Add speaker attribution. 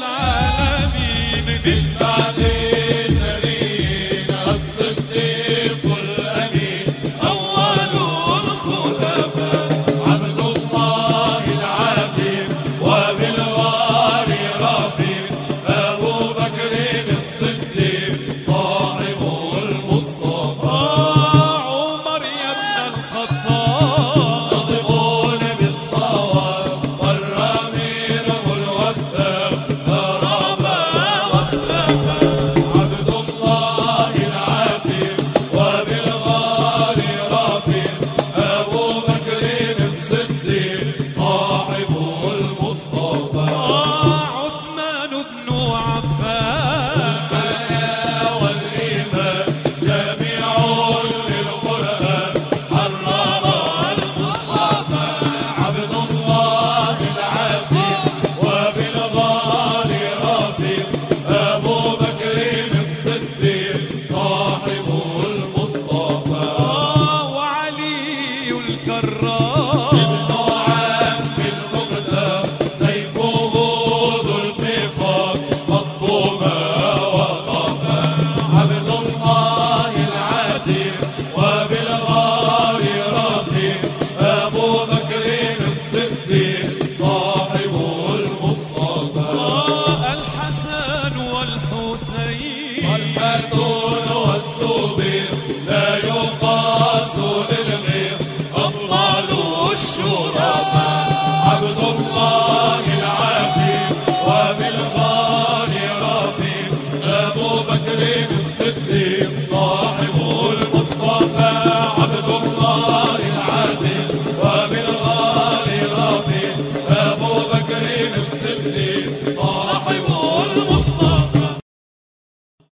Speaker 1: العالمين
Speaker 2: بالبعدين live.